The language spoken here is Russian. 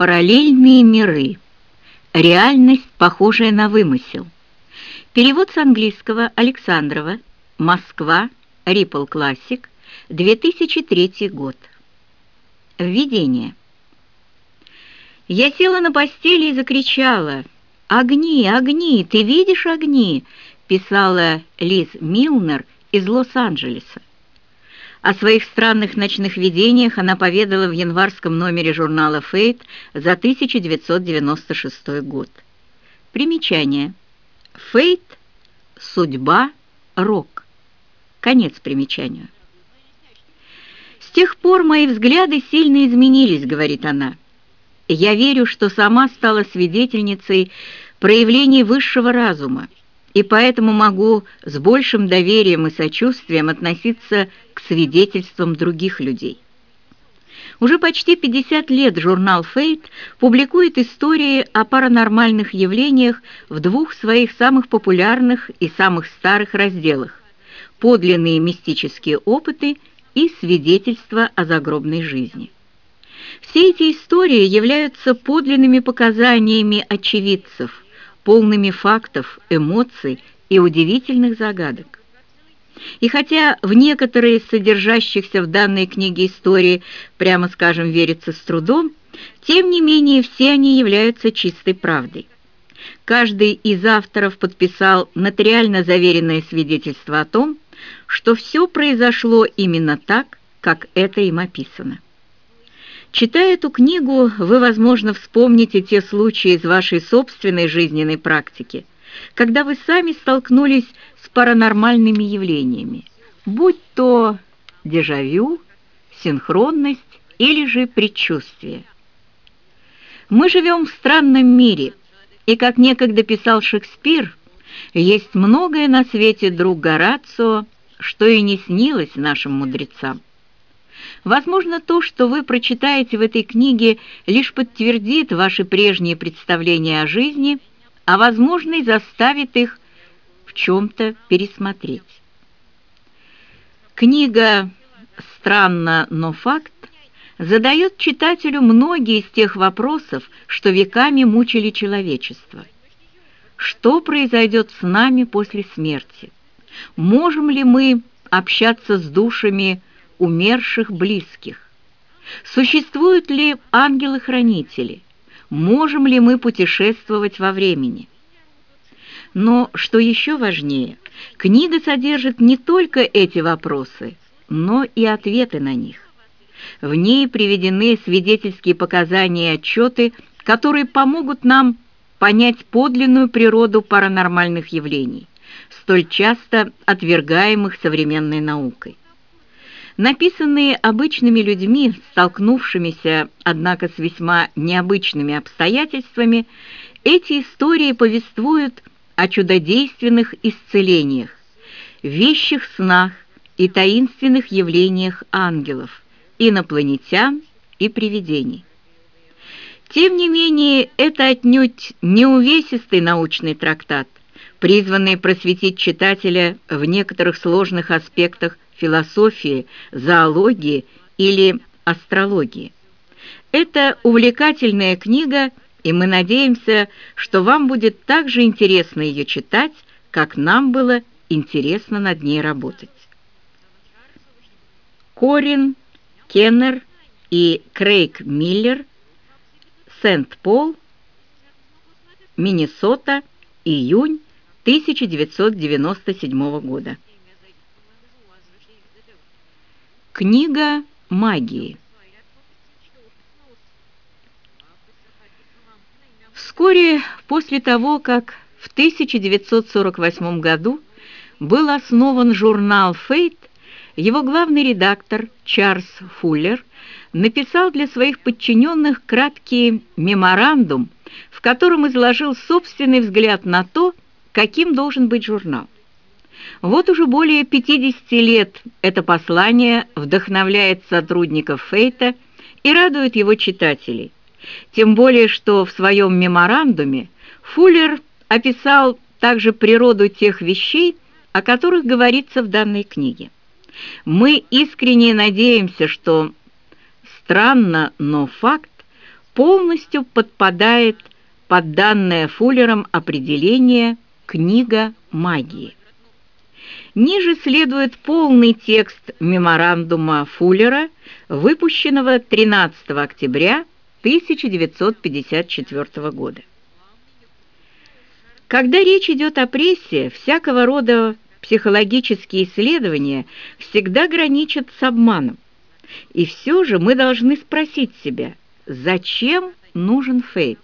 Параллельные миры. Реальность, похожая на вымысел. Перевод с английского Александрова. Москва. Ripple Classic. 2003 год. Введение. Я села на постели и закричала. «Огни, огни! Ты видишь огни?» писала Лиз Милнер из Лос-Анджелеса. О своих странных ночных видениях она поведала в январском номере журнала «Фейт» за 1996 год. Примечание. «Фейт. Судьба. Рок». Конец примечанию. «С тех пор мои взгляды сильно изменились», — говорит она. «Я верю, что сама стала свидетельницей проявлений высшего разума, и поэтому могу с большим доверием и сочувствием относиться к свидетельствам других людей. Уже почти 50 лет журнал «Фейт» публикует истории о паранормальных явлениях в двух своих самых популярных и самых старых разделах «Подлинные мистические опыты» и «Свидетельства о загробной жизни». Все эти истории являются подлинными показаниями очевидцев – полными фактов, эмоций и удивительных загадок. И хотя в некоторые из содержащихся в данной книге истории, прямо скажем, верится с трудом, тем не менее все они являются чистой правдой. Каждый из авторов подписал нотариально заверенное свидетельство о том, что все произошло именно так, как это им описано. Читая эту книгу, вы, возможно, вспомните те случаи из вашей собственной жизненной практики, когда вы сами столкнулись с паранормальными явлениями, будь то дежавю, синхронность или же предчувствие. Мы живем в странном мире, и, как некогда писал Шекспир, есть многое на свете, друг Горацио, что и не снилось нашим мудрецам. Возможно, то, что вы прочитаете в этой книге, лишь подтвердит ваши прежние представления о жизни, а, возможно, и заставит их в чем-то пересмотреть. Книга «Странно, но факт» задает читателю многие из тех вопросов, что веками мучили человечество. Что произойдет с нами после смерти? Можем ли мы общаться с душами умерших близких? Существуют ли ангелы-хранители? Можем ли мы путешествовать во времени? Но, что еще важнее, книга содержит не только эти вопросы, но и ответы на них. В ней приведены свидетельские показания и отчеты, которые помогут нам понять подлинную природу паранормальных явлений, столь часто отвергаемых современной наукой. Написанные обычными людьми, столкнувшимися, однако, с весьма необычными обстоятельствами, эти истории повествуют о чудодейственных исцелениях, вещих снах и таинственных явлениях ангелов, инопланетян и привидений. Тем не менее, это отнюдь не увесистый научный трактат, призванный просветить читателя в некоторых сложных аспектах философии, зоологии или астрологии. Это увлекательная книга, и мы надеемся, что вам будет так же интересно ее читать, как нам было интересно над ней работать. Корин, Кеннер и Крейг Миллер, Сент-Пол, Миннесота, июнь 1997 года. Книга магии. Вскоре после того, как в 1948 году был основан журнал «Фейт», его главный редактор Чарльз Фуллер написал для своих подчиненных краткий меморандум, в котором изложил собственный взгляд на то, каким должен быть журнал. Вот уже более 50 лет это послание вдохновляет сотрудников Фейта и радует его читателей. Тем более, что в своем меморандуме Фуллер описал также природу тех вещей, о которых говорится в данной книге. Мы искренне надеемся, что странно, но факт полностью подпадает под данное Фуллером определение «книга магии». Ниже следует полный текст меморандума Фуллера, выпущенного 13 октября 1954 года. Когда речь идет о прессе, всякого рода психологические исследования всегда граничат с обманом. И все же мы должны спросить себя, зачем нужен фейт?